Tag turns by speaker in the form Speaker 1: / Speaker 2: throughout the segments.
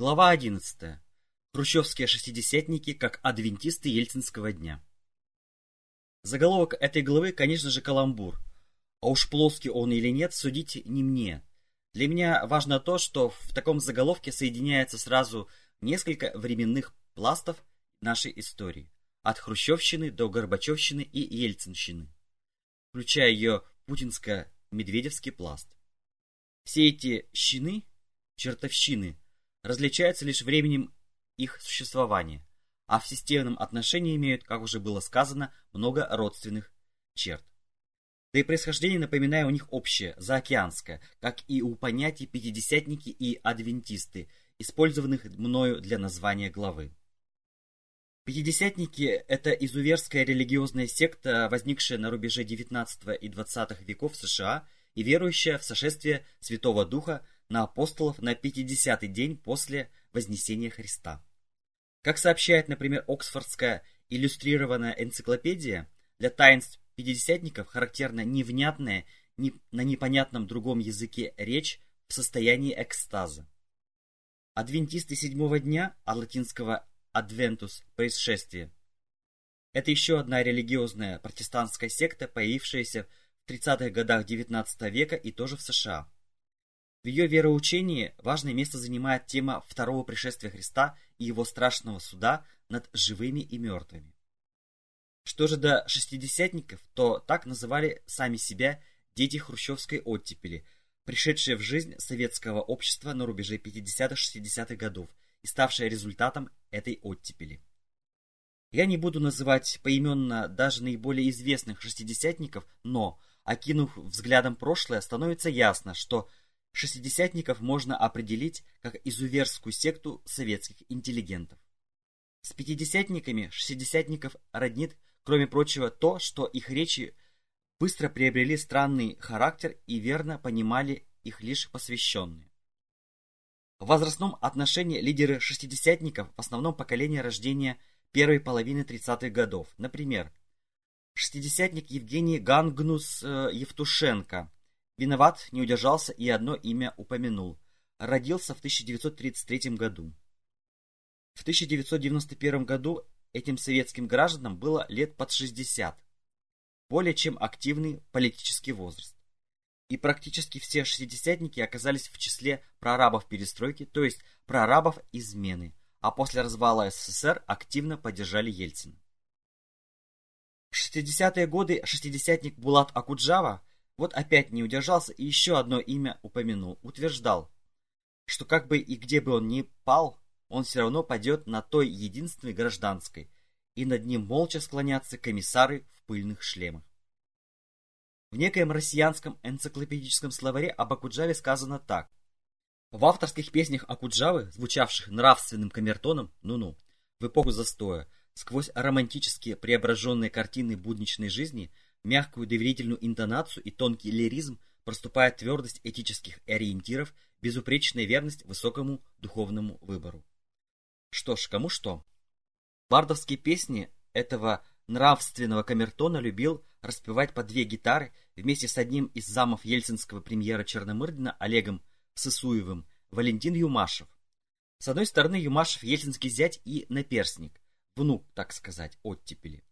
Speaker 1: Глава 11. Хрущевские шестидесятники как адвентисты Ельцинского дня. Заголовок этой главы, конечно же, каламбур. А уж плоский он или нет, судите не мне. Для меня важно то, что в таком заголовке соединяется сразу несколько временных пластов нашей истории. От хрущевщины до горбачевщины и ельцинщины. Включая ее путинско-медведевский пласт. Все эти щины, чертовщины, различаются лишь временем их существования, а в системном отношении имеют, как уже было сказано, много родственных черт. Да и происхождение, напоминаю, у них общее, заокеанское, как и у понятий пятидесятники и адвентисты, использованных мною для названия главы. Пятидесятники – это изуверская религиозная секта, возникшая на рубеже XIX и XX веков США и верующая в сошествие Святого Духа на апостолов на 50-й день после Вознесения Христа. Как сообщает, например, Оксфордская иллюстрированная энциклопедия, для таинств пятидесятников характерна невнятная не, на непонятном другом языке речь в состоянии экстаза. Адвентисты седьмого дня, от латинского «adventus» – происшествие. Это еще одна религиозная протестантская секта, появившаяся в 30-х годах XIX века и тоже в США. В ее вероучении важное место занимает тема второго пришествия Христа и его страшного суда над живыми и мертвыми. Что же до шестидесятников, то так называли сами себя дети хрущевской оттепели, пришедшие в жизнь советского общества на рубеже 50-60-х годов и ставшие результатом этой оттепели. Я не буду называть поименно даже наиболее известных шестидесятников, но, окинув взглядом прошлое, становится ясно, что Шестидесятников можно определить как изуверскую секту советских интеллигентов. С пятидесятниками шестидесятников роднит, кроме прочего, то, что их речи быстро приобрели странный характер и верно понимали их лишь посвященные. В возрастном отношении лидеры шестидесятников в основном поколение рождения первой половины 30-х годов. Например, шестидесятник Евгений Гангнус э, Евтушенко – Виноват, не удержался и одно имя упомянул. Родился в 1933 году. В 1991 году этим советским гражданам было лет под 60. Более чем активный политический возраст. И практически все шестидесятники оказались в числе прорабов перестройки, то есть прорабов измены, а после развала СССР активно поддержали Ельцина. В 60-е годы шестидесятник Булат Акуджава вот опять не удержался и еще одно имя упомянул. Утверждал, что как бы и где бы он ни пал, он все равно падет на той единственной гражданской, и над ним молча склонятся комиссары в пыльных шлемах. В некоем россиянском энциклопедическом словаре об Акуджаве сказано так. В авторских песнях Акуджавы, звучавших нравственным камертоном, ну-ну, в эпоху застоя, сквозь романтические преображенные картины будничной жизни – мягкую доверительную интонацию и тонкий лиризм проступает твердость этических ориентиров, безупречная верность высокому духовному выбору. Что ж, кому что. Бардовские песни этого нравственного камертона любил распевать по две гитары вместе с одним из замов ельцинского премьера Черномырдина Олегом Сысуевым, Валентин Юмашев. С одной стороны, Юмашев ельцинский зять и наперсник, внук, так сказать, оттепели.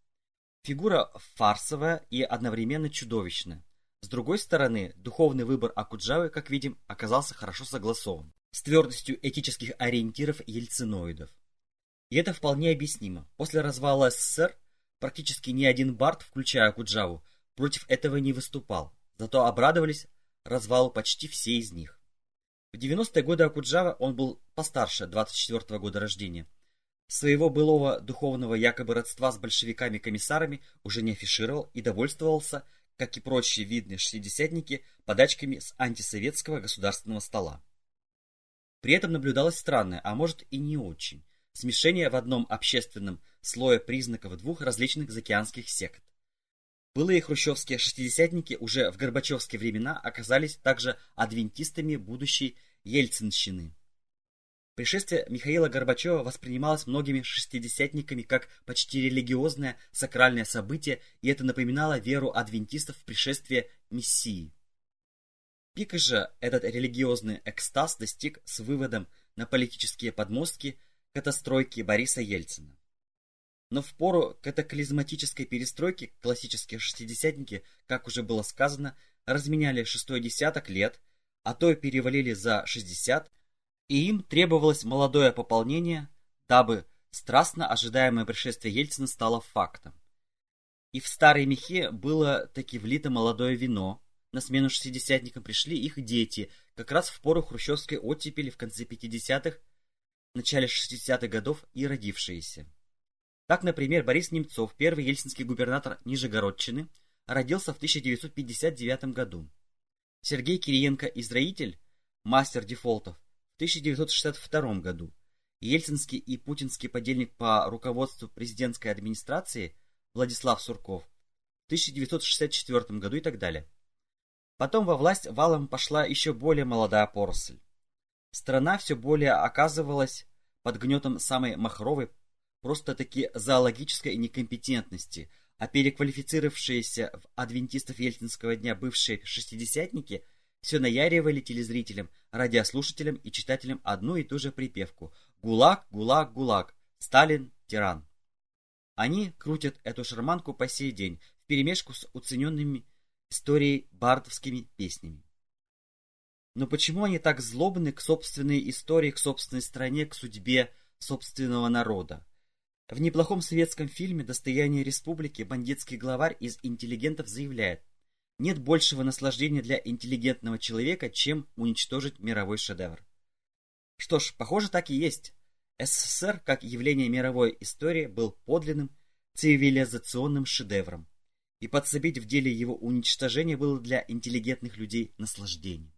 Speaker 1: Фигура фарсовая и одновременно чудовищная. С другой стороны, духовный выбор Акуджавы, как видим, оказался хорошо согласован с твердостью этических ориентиров ельциноидов. И это вполне объяснимо. После развала СССР практически ни один бард, включая Акуджаву, против этого не выступал, зато обрадовались развалу почти все из них. В 90-е годы Акуджава он был постарше 24 -го года рождения – Своего былого духовного якобы родства с большевиками-комиссарами уже не афишировал и довольствовался, как и прочие видные шестидесятники, подачками с антисоветского государственного стола. При этом наблюдалось странное, а может и не очень, смешение в одном общественном слое признаков двух различных заокеанских сект. Былые хрущевские шестидесятники уже в Горбачевские времена оказались также адвентистами будущей Ельцинщины. Пришествие Михаила Горбачева воспринималось многими шестидесятниками как почти религиозное сакральное событие, и это напоминало веру адвентистов в пришествие Мессии. Пика же этот религиозный экстаз достиг с выводом на политические подмостки катастройки Бориса Ельцина. Но в пору катаклизматической перестройки классические шестидесятники, как уже было сказано, разменяли шестой десяток лет, а то и перевалили за 60, и им требовалось молодое пополнение, дабы страстно ожидаемое пришествие Ельцина стало фактом. И в старые мехи было таки влито молодое вино, на смену шестидесятникам пришли их дети, как раз в пору хрущевской оттепели в конце 50-х, начале 60-х годов и родившиеся. Так, например, Борис Немцов, первый ельцинский губернатор Нижегородчины, родился в 1959 году. Сергей Кириенко-Израитель, мастер дефолтов, 1962 году. Ельцинский и путинский подельник по руководству президентской администрации Владислав Сурков в 1964 году и так далее. Потом во власть валом пошла еще более молодая поросль. Страна все более оказывалась под гнетом самой махровой, просто-таки зоологической некомпетентности, а переквалифицировавшиеся в адвентистов Ельцинского дня бывшие шестидесятники все наяривали телезрителям, радиослушателям и читателям одну и ту же припевку «ГУЛАГ, ГУЛАГ, ГУЛАГ, Сталин, тиран». Они крутят эту шарманку по сей день, вперемешку с уцененными историей бардовскими песнями. Но почему они так злобны к собственной истории, к собственной стране, к судьбе собственного народа? В неплохом советском фильме «Достояние республики» бандитский главарь из интеллигентов заявляет, нет большего наслаждения для интеллигентного человека, чем уничтожить мировой шедевр. Что ж, похоже, так и есть. СССР, как явление мировой истории, был подлинным цивилизационным шедевром, и подсобить в деле его уничтожения было для интеллигентных людей наслаждением.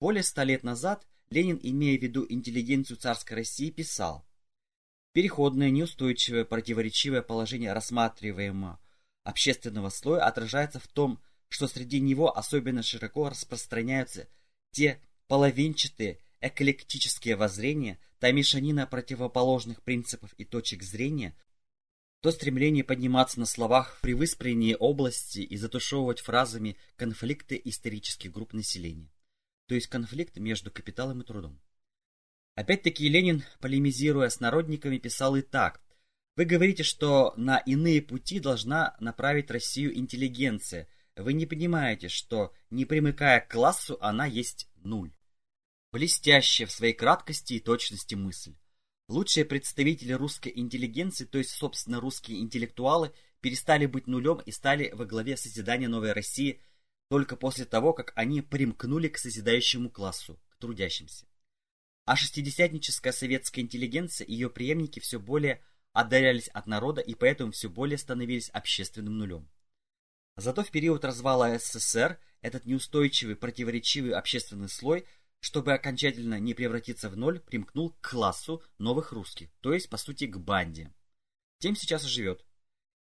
Speaker 1: Более ста лет назад Ленин, имея в виду интеллигенцию царской России, писал Переходное, неустойчивое, противоречивое положение рассматриваемого общественного слоя отражается в том, что среди него особенно широко распространяются те половинчатые эклектические воззрения, та мешанина противоположных принципов и точек зрения, то стремление подниматься на словах при выспреннии области и затушевывать фразами конфликты исторических групп населения, то есть конфликт между капиталом и трудом. Опять-таки Ленин, полемизируя с народниками, писал и так. Вы говорите, что на иные пути должна направить Россию интеллигенция. Вы не понимаете, что, не примыкая к классу, она есть нуль. Блестящая в своей краткости и точности мысль. Лучшие представители русской интеллигенции, то есть, собственно, русские интеллектуалы, перестали быть нулем и стали во главе созидания новой России только после того, как они примкнули к созидающему классу, к трудящимся. А шестидесятническая советская интеллигенция и ее преемники все более отдалялись от народа и поэтому все более становились общественным нулем. Зато в период развала СССР этот неустойчивый, противоречивый общественный слой, чтобы окончательно не превратиться в ноль, примкнул к классу новых русских, то есть, по сути, к банде. Тем сейчас и живет.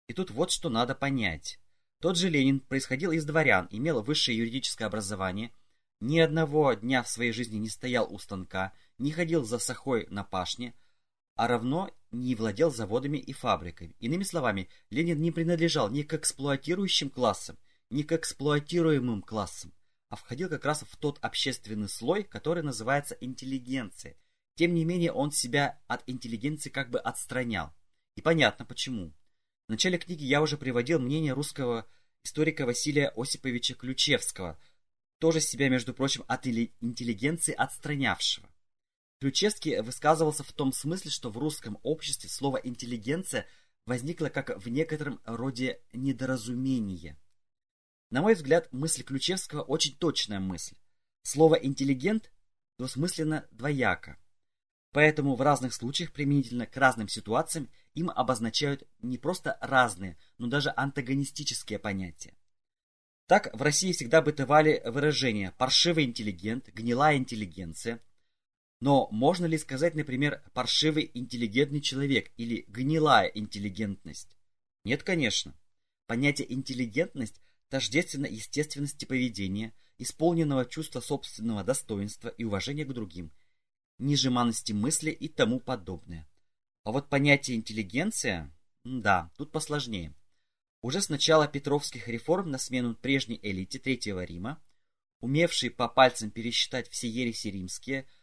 Speaker 1: И тут вот что надо понять. Тот же Ленин происходил из дворян, имел высшее юридическое образование, ни одного дня в своей жизни не стоял у станка, не ходил за сахой на пашне, а равно не владел заводами и фабриками. Иными словами, Ленин не принадлежал ни к эксплуатирующим классам, ни к эксплуатируемым классам, а входил как раз в тот общественный слой, который называется интеллигенция. Тем не менее, он себя от интеллигенции как бы отстранял. И понятно почему. В начале книги я уже приводил мнение русского историка Василия Осиповича Ключевского, тоже себя, между прочим, от интеллигенции отстранявшего. Ключевский высказывался в том смысле, что в русском обществе слово «интеллигенция» возникло как в некотором роде недоразумение. На мой взгляд, мысль Ключевского очень точная мысль. Слово «интеллигент» двусмысленно двояко. Поэтому в разных случаях применительно к разным ситуациям им обозначают не просто разные, но даже антагонистические понятия. Так в России всегда бытовали выражения «паршивый интеллигент», «гнилая интеллигенция», но можно ли сказать, например, паршивый интеллигентный человек или гнилая интеллигентность? Нет, конечно. Понятие интеллигентность тождественно естественности поведения, исполненного чувства собственного достоинства и уважения к другим, нежиманности мысли и тому подобное. А вот понятие интеллигенция, да, тут посложнее. Уже с начала петровских реформ на смену прежней элите Третьего Рима, умевшей по пальцам пересчитать все ереси римские –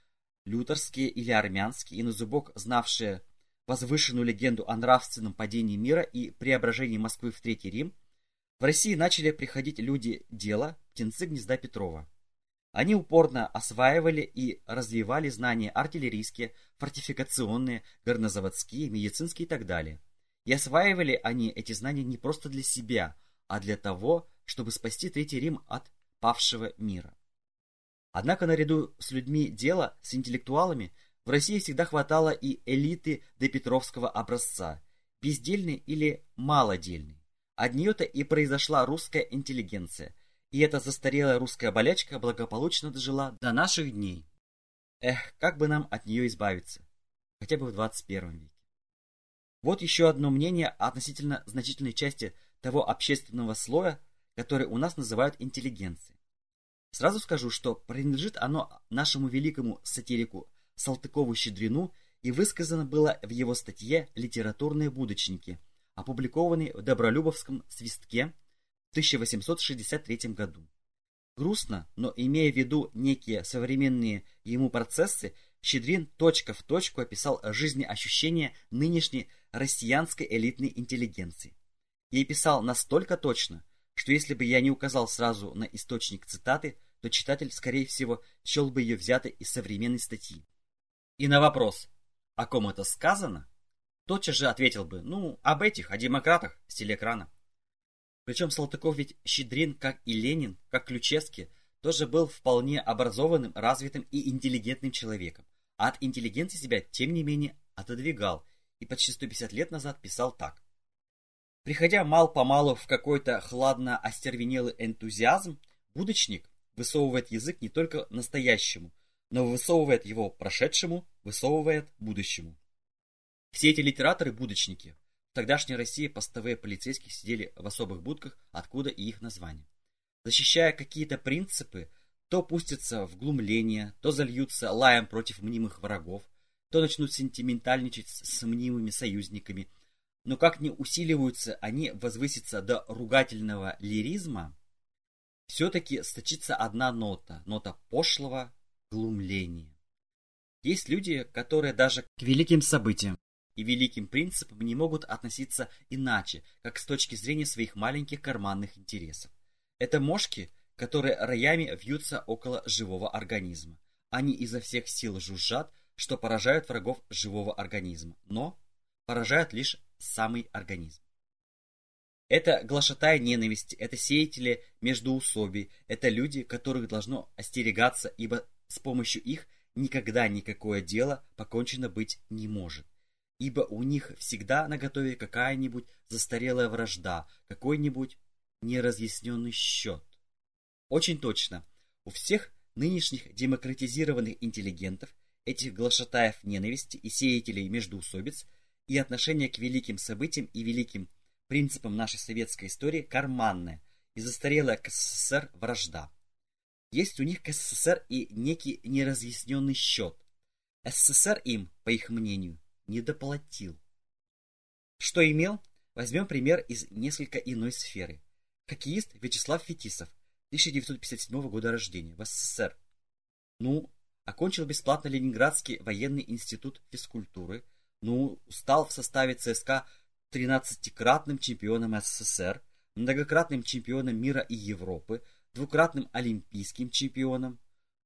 Speaker 1: лютерские или армянские, и на зубок знавшие возвышенную легенду о нравственном падении мира и преображении Москвы в Третий Рим, в России начали приходить люди дела, птенцы гнезда Петрова. Они упорно осваивали и развивали знания артиллерийские, фортификационные, горнозаводские, медицинские и так далее. И осваивали они эти знания не просто для себя, а для того, чтобы спасти Третий Рим от павшего мира. Однако наряду с людьми дела, с интеллектуалами, в России всегда хватало и элиты допетровского образца, бездельной или малодельной. От нее-то и произошла русская интеллигенция, и эта застарелая русская болячка благополучно дожила до наших дней. Эх, как бы нам от нее избавиться, хотя бы в 21 веке. Вот еще одно мнение относительно значительной части того общественного слоя, который у нас называют интеллигенцией. Сразу скажу, что принадлежит оно нашему великому сатирику Салтыкову-Щедрину и высказано было в его статье «Литературные будочники», опубликованной в Добролюбовском свистке в 1863 году. Грустно, но имея в виду некие современные ему процессы, Щедрин точка в точку описал жизнеощущения нынешней россиянской элитной интеллигенции. И писал настолько точно, что если бы я не указал сразу на источник цитаты, то читатель, скорее всего, счел бы ее взятой из современной статьи. И на вопрос, о ком это сказано, тотчас же ответил бы, ну, об этих, о демократах с телеэкрана. Причем Салтыков ведь Щедрин, как и Ленин, как Ключевский, тоже был вполне образованным, развитым и интеллигентным человеком, а от интеллигенции себя, тем не менее, отодвигал и почти 150 лет назад писал так. Приходя мал-помалу в какой-то хладно-остервенелый энтузиазм, будочник высовывает язык не только настоящему, но высовывает его прошедшему, высовывает будущему. Все эти литераторы-будочники. В тогдашней России постовые полицейские сидели в особых будках, откуда и их название. Защищая какие-то принципы, то пустятся в глумление, то зальются лаем против мнимых врагов, то начнут сентиментальничать с мнимыми союзниками – но как не усиливаются они возвыситься до ругательного лиризма, все-таки сточится одна нота, нота пошлого глумления. Есть люди, которые даже к великим событиям и великим принципам не могут относиться иначе, как с точки зрения своих маленьких карманных интересов. Это мошки, которые роями вьются около живого организма. Они изо всех сил жужжат, что поражают врагов живого организма, но поражают лишь самый организм. Это глашатая ненависти, это сеятели междоусобий, это люди, которых должно остерегаться, ибо с помощью их никогда никакое дело покончено быть не может. Ибо у них всегда наготове какая-нибудь застарелая вражда, какой-нибудь неразъясненный счет. Очень точно, у всех нынешних демократизированных интеллигентов, этих глашатаев ненависти и сеятелей междоусобиц – и отношение к великим событиям и великим принципам нашей советской истории карманное и застарелая к СССР вражда. Есть у них к СССР и некий неразъясненный счет. СССР им, по их мнению, недоплатил. Что имел? Возьмем пример из несколько иной сферы. Хоккеист Вячеслав Фетисов, 1957 года рождения, в СССР. Ну, окончил бесплатно Ленинградский военный институт физкультуры, ну, стал в составе ЦСКА 13-кратным чемпионом СССР, многократным чемпионом мира и Европы, двукратным олимпийским чемпионом.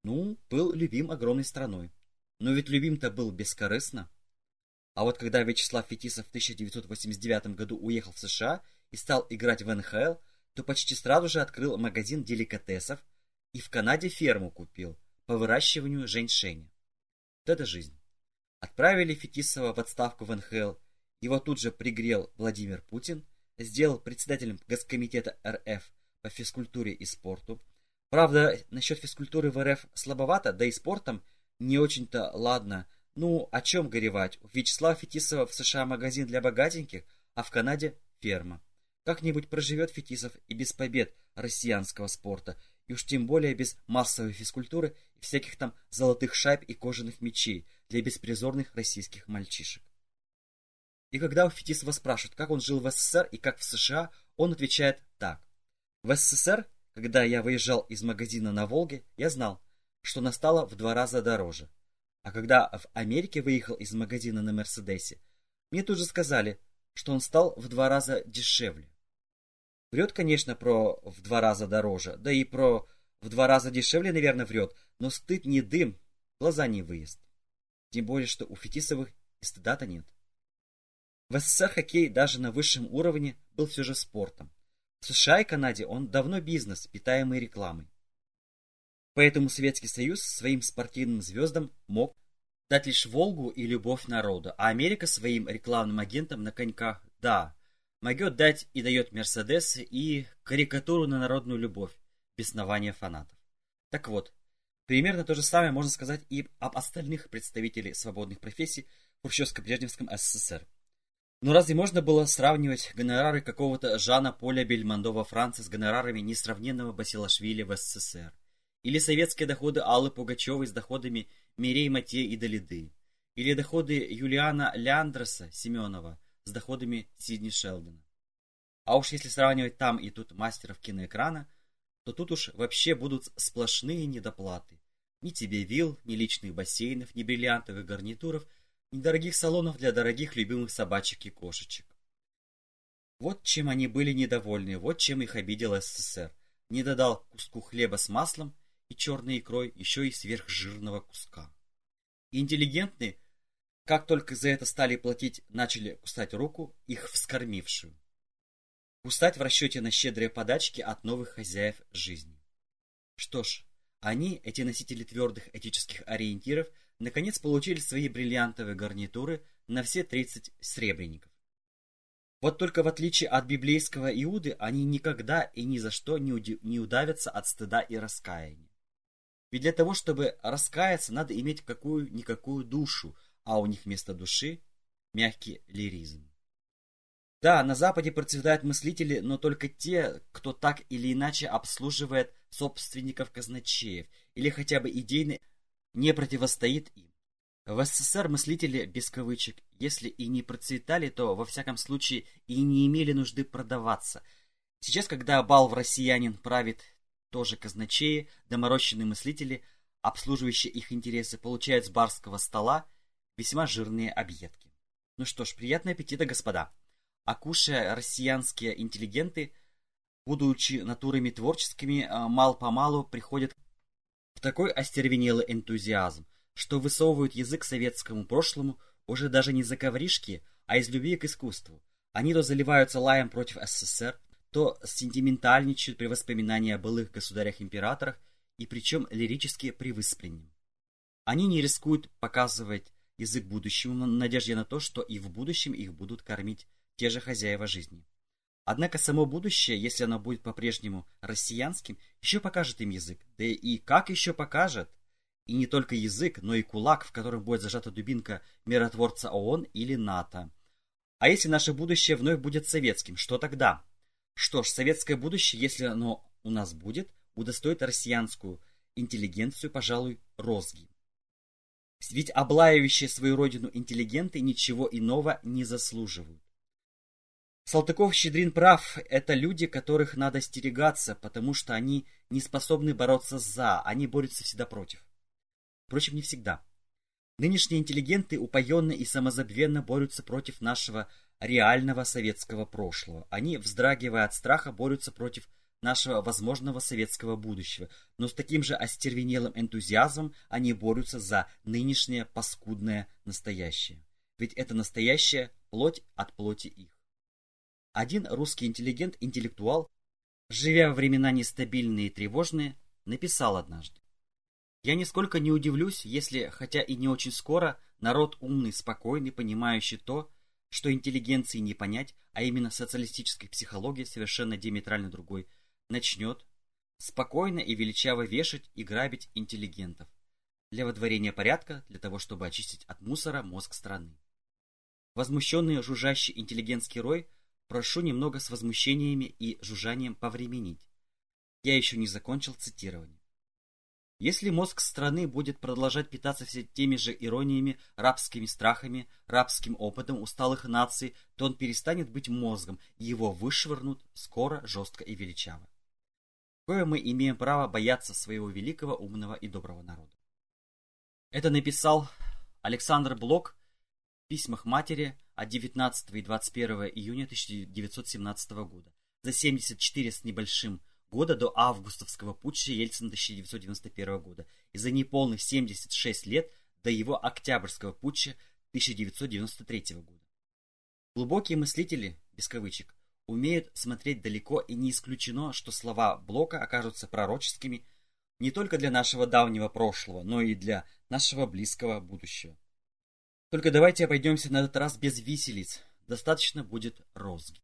Speaker 1: Ну, был любим огромной страной. Но ведь любим-то был бескорыстно. А вот когда Вячеслав Фетисов в 1989 году уехал в США и стал играть в НХЛ, то почти сразу же открыл магазин деликатесов и в Канаде ферму купил по выращиванию женьшеня. Вот это жизнь. Отправили Фетисова в отставку в НХЛ. Его тут же пригрел Владимир Путин, сделал председателем Госкомитета РФ по физкультуре и спорту. Правда, насчет физкультуры в РФ слабовато, да и спортом не очень-то ладно. Ну, о чем горевать? У Вячеслава Фетисова в США магазин для богатеньких, а в Канаде ферма. Как-нибудь проживет Фетисов и без побед россиянского спорта, и уж тем более без массовой физкультуры и всяких там золотых шайб и кожаных мечей, для беспризорных российских мальчишек. И когда у Фетисова спрашивают, как он жил в СССР и как в США, он отвечает так. В СССР, когда я выезжал из магазина на Волге, я знал, что настало в два раза дороже. А когда в Америке выехал из магазина на Мерседесе, мне тут же сказали, что он стал в два раза дешевле. Врет, конечно, про в два раза дороже, да и про в два раза дешевле, наверное, врет, но стыд не дым, глаза не выезд. Тем более, что у Фетисовых и стыда-то нет. В СССР хоккей даже на высшем уровне был все же спортом. В США и Канаде он давно бизнес, питаемый рекламой. Поэтому Советский Союз своим спортивным звездам мог дать лишь Волгу и любовь народа, а Америка своим рекламным агентам на коньках, да, могет дать и дает Мерседес и карикатуру на народную любовь, беснование фанатов. Так вот, примерно то же самое можно сказать и об остальных представителях свободных профессий в Хрущевско-Брежневском СССР. Но разве можно было сравнивать гонорары какого-то Жана Поля Бельмондо во Франции с гонорарами несравненного Басилашвили в СССР? Или советские доходы Аллы Пугачевой с доходами Мирей Матье и Долиды? Или доходы Юлиана Ляндроса Семенова с доходами Сидни Шелдона? А уж если сравнивать там и тут мастеров киноэкрана, то тут уж вообще будут сплошные недоплаты. Ни тебе вилл, ни личных бассейнов, ни бриллиантовых гарнитуров – недорогих салонов для дорогих любимых собачек и кошечек. Вот чем они были недовольны, вот чем их обидел СССР. Не додал куску хлеба с маслом и черной икрой еще и сверхжирного куска. Интеллигентные, как только за это стали платить, начали кусать руку, их вскормившую. Кусать в расчете на щедрые подачки от новых хозяев жизни. Что ж, они, эти носители твердых этических ориентиров, наконец получили свои бриллиантовые гарнитуры на все 30 сребреников. Вот только в отличие от библейского Иуды, они никогда и ни за что не, уди- не удавятся от стыда и раскаяния. Ведь для того, чтобы раскаяться, надо иметь какую-никакую душу, а у них вместо души мягкий лиризм. Да, на Западе процветают мыслители, но только те, кто так или иначе обслуживает собственников казначеев или хотя бы идейно не противостоит им. В СССР мыслители, без кавычек, если и не процветали, то во всяком случае и не имели нужды продаваться. Сейчас, когда бал в россиянин правит тоже казначеи, доморощенные мыслители, обслуживающие их интересы, получают с барского стола весьма жирные объедки. Ну что ж, приятного аппетита, господа! А кушая россиянские интеллигенты, будучи натурами творческими, а, мал-помалу приходят в такой остервенелый энтузиазм, что высовывают язык советскому прошлому уже даже не за ковришки, а из любви к искусству. Они то заливаются лаем против СССР, то сентиментальничают при воспоминании о былых государях-императорах, и причем лирически при выспленном. Они не рискуют показывать язык будущему надежде на то, что и в будущем их будут кормить те же хозяева жизни. Однако само будущее, если оно будет по-прежнему россиянским, еще покажет им язык. Да и как еще покажет? И не только язык, но и кулак, в котором будет зажата дубинка миротворца ООН или НАТО. А если наше будущее вновь будет советским, что тогда? Что ж, советское будущее, если оно у нас будет, удостоит россиянскую интеллигенцию, пожалуй, розги. Ведь облаивающие свою родину интеллигенты ничего иного не заслуживают. Салтыков-Щедрин прав, это люди, которых надо стерегаться, потому что они не способны бороться за, они борются всегда против. Впрочем, не всегда. Нынешние интеллигенты упоенно и самозабвенно борются против нашего реального советского прошлого. Они, вздрагивая от страха, борются против нашего возможного советского будущего, но с таким же остервенелым энтузиазмом они борются за нынешнее паскудное настоящее. Ведь это настоящее плоть от плоти их. Один русский интеллигент-интеллектуал, живя во времена нестабильные и тревожные, написал однажды. Я нисколько не удивлюсь, если, хотя и не очень скоро, народ умный, спокойный, понимающий то, что интеллигенции не понять, а именно социалистической психологии совершенно диаметрально другой, начнет спокойно и величаво вешать и грабить интеллигентов для водворения порядка, для того, чтобы очистить от мусора мозг страны. Возмущенный жужжащий интеллигентский рой Прошу немного с возмущениями и жужжанием повременить. Я еще не закончил цитирование. Если мозг страны будет продолжать питаться все теми же ирониями, рабскими страхами, рабским опытом усталых наций, то он перестанет быть мозгом, и его вышвырнут скоро, жестко и величаво. Кое мы имеем право бояться своего великого, умного и доброго народа. Это написал Александр Блок в письмах матери от 19 и 21 июня 1917 года. За 74 с небольшим года до августовского путча Ельцина 1991 года и за неполных 76 лет до его октябрьского путча 1993 года. Глубокие мыслители, без кавычек, умеют смотреть далеко и не исключено, что слова Блока окажутся пророческими не только для нашего давнего прошлого, но и для нашего близкого будущего. Только давайте обойдемся на этот раз без виселиц, достаточно будет розги.